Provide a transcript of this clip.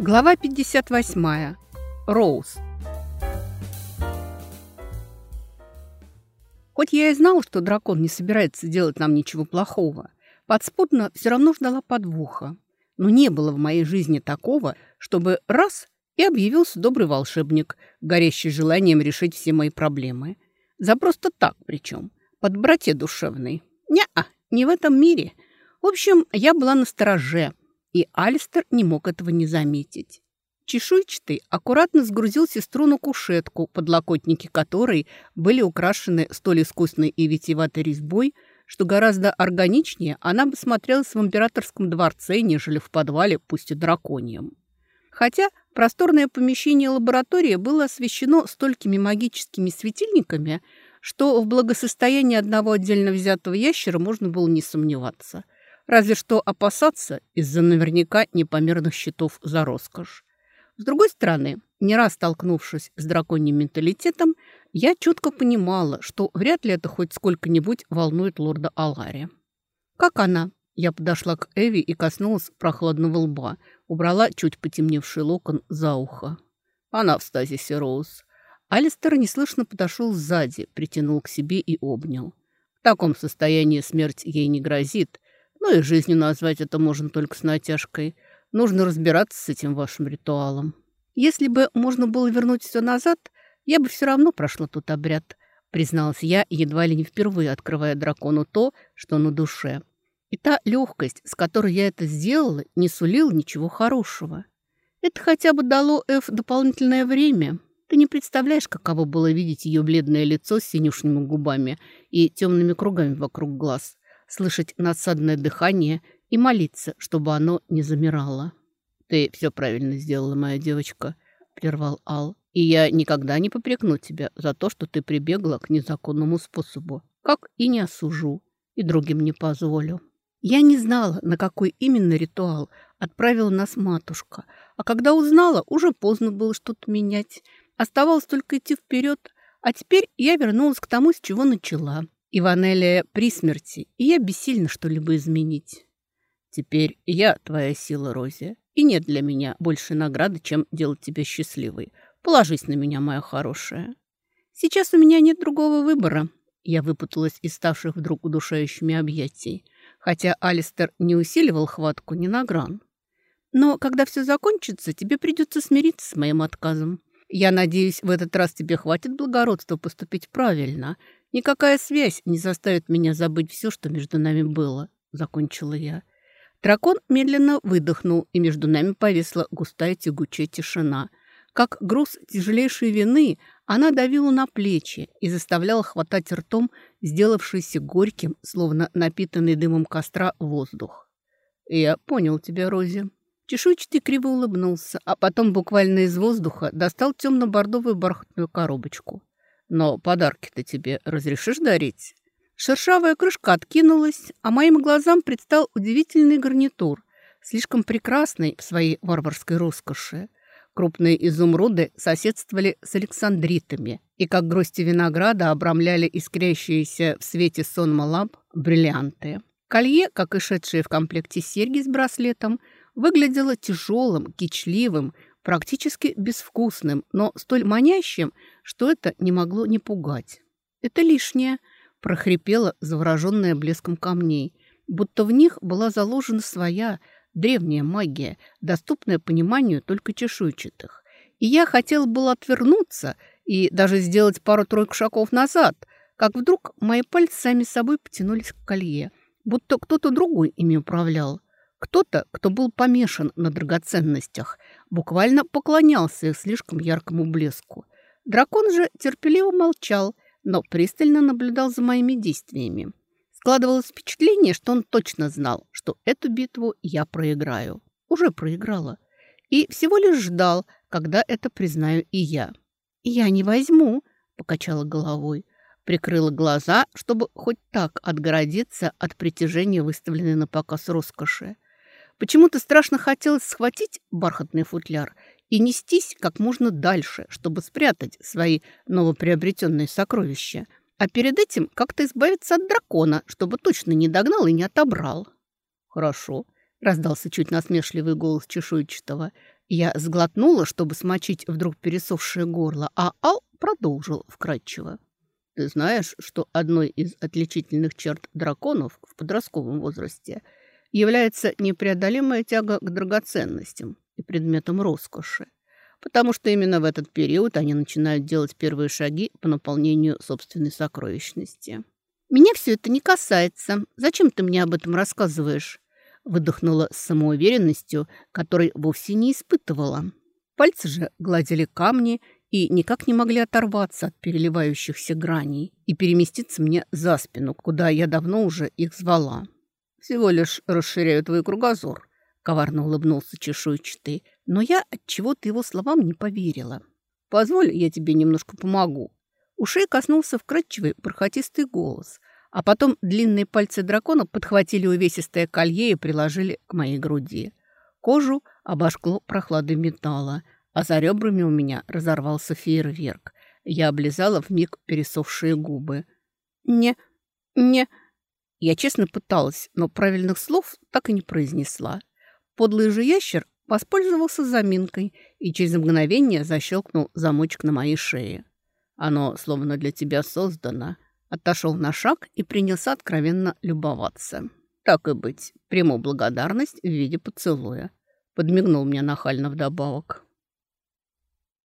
Глава 58. Роуз. Хоть я и знала, что дракон не собирается делать нам ничего плохого, подспудно все равно ждала подвоха. Но не было в моей жизни такого, чтобы раз и объявился добрый волшебник, горящий желанием решить все мои проблемы. За просто так причем, под брате душевной. Не-а, не в этом мире. В общем, я была на стороже, и Алистер не мог этого не заметить. Чешуйчатый аккуратно сгрузил сестру на кушетку, подлокотники которой были украшены столь искусной и витиеватой резьбой, что гораздо органичнее она бы смотрелась в императорском дворце, нежели в подвале, пусть и драконьем. Хотя просторное помещение лаборатории было освещено столькими магическими светильниками, что в благосостоянии одного отдельно взятого ящера можно было не сомневаться. Разве что опасаться из-за наверняка непомерных счетов за роскошь. С другой стороны, не раз столкнувшись с драконьим менталитетом, я четко понимала, что вряд ли это хоть сколько-нибудь волнует лорда Алари. «Как она?» Я подошла к Эви и коснулась прохладного лба, убрала чуть потемневший локон за ухо. Она в стазисе, Роуз. Алистер неслышно подошел сзади, притянул к себе и обнял. В таком состоянии смерть ей не грозит, но и жизнью назвать это можно только с натяжкой – Нужно разбираться с этим вашим ритуалом. Если бы можно было вернуть все назад, я бы все равно прошла тут обряд, призналась я, едва ли не впервые открывая дракону то, что на душе. И та легкость, с которой я это сделала, не сулила ничего хорошего. Это хотя бы дало Эф дополнительное время. Ты не представляешь, каково было видеть ее бледное лицо с синюшными губами и темными кругами вокруг глаз, слышать надсадное дыхание и молиться, чтобы оно не замирало. «Ты все правильно сделала, моя девочка», — прервал Ал. «И я никогда не попрекну тебя за то, что ты прибегла к незаконному способу, как и не осужу, и другим не позволю». Я не знала, на какой именно ритуал отправила нас матушка, а когда узнала, уже поздно было что-то менять. Оставалось только идти вперед, а теперь я вернулась к тому, с чего начала. Иванелия при смерти, и я бессильна что-либо изменить. Теперь я твоя сила, Рози, и нет для меня большей награды, чем делать тебя счастливой. Положись на меня, моя хорошая. Сейчас у меня нет другого выбора. Я выпуталась из ставших вдруг удушающими объятий, хотя Алистер не усиливал хватку ни на гран. Но когда все закончится, тебе придется смириться с моим отказом. Я надеюсь, в этот раз тебе хватит благородства поступить правильно. Никакая связь не заставит меня забыть все, что между нами было, — закончила я. Дракон медленно выдохнул, и между нами повисла густая тягучая тишина. Как груз тяжелейшей вины, она давила на плечи и заставляла хватать ртом сделавшийся горьким, словно напитанный дымом костра, воздух. «Я понял тебя, Рози». Чешуйчатый криво улыбнулся, а потом буквально из воздуха достал темно-бордовую бархатную коробочку. «Но подарки-то тебе разрешишь дарить?» Шершавая крышка откинулась, а моим глазам предстал удивительный гарнитур, слишком прекрасный в своей варварской роскоши. Крупные изумруды соседствовали с александритами и, как грости винограда, обрамляли искрящиеся в свете сонма ламп бриллианты. Колье, как и шедшие в комплекте серьги с браслетом, выглядело тяжелым, кичливым, практически безвкусным, но столь манящим, что это не могло не пугать. «Это лишнее», прохрипела, завороженная блеском камней, будто в них была заложена своя древняя магия, доступная пониманию только чешуйчатых. И я хотела было отвернуться и даже сделать пару-тройку шагов назад, как вдруг мои пальцы сами собой потянулись к колье, будто кто-то другой ими управлял. Кто-то, кто был помешан на драгоценностях, буквально поклонялся их слишком яркому блеску. Дракон же терпеливо молчал – но пристально наблюдал за моими действиями. Складывалось впечатление, что он точно знал, что эту битву я проиграю. Уже проиграла. И всего лишь ждал, когда это признаю и я. «Я не возьму», — покачала головой. Прикрыла глаза, чтобы хоть так отгородиться от притяжения, выставленной на показ роскоши. Почему-то страшно хотелось схватить бархатный футляр и нестись как можно дальше, чтобы спрятать свои новоприобретенные сокровища, а перед этим как-то избавиться от дракона, чтобы точно не догнал и не отобрал. «Хорошо», — раздался чуть насмешливый голос чешуйчатого. Я сглотнула, чтобы смочить вдруг пересохшее горло, а Ал продолжил вкратчиво. Ты знаешь, что одной из отличительных черт драконов в подростковом возрасте является непреодолимая тяга к драгоценностям и предметам роскоши, потому что именно в этот период они начинают делать первые шаги по наполнению собственной сокровищности. «Меня все это не касается. Зачем ты мне об этом рассказываешь?» Выдохнула с самоуверенностью, которой вовсе не испытывала. Пальцы же гладили камни и никак не могли оторваться от переливающихся граней и переместиться мне за спину, куда я давно уже их звала. «Всего лишь расширяю твой кругозор», — коварно улыбнулся чешуйчатый, но я от чего то его словам не поверила. «Позволь, я тебе немножко помогу». Ушей коснулся вкрадчивый бархатистый голос, а потом длинные пальцы дракона подхватили увесистое колье и приложили к моей груди. Кожу обожгло прохладой металла, а за ребрами у меня разорвался фейерверк. Я облизала вмиг пересохшие губы. «Не, не...» Я честно пыталась, но правильных слов так и не произнесла. Подлый же ящер воспользовался заминкой и через мгновение защелкнул замочек на моей шее. Оно словно для тебя создано — Отошел на шаг и принялся откровенно любоваться. Так и быть, приму благодарность в виде поцелуя. Подмигнул мне нахально вдобавок.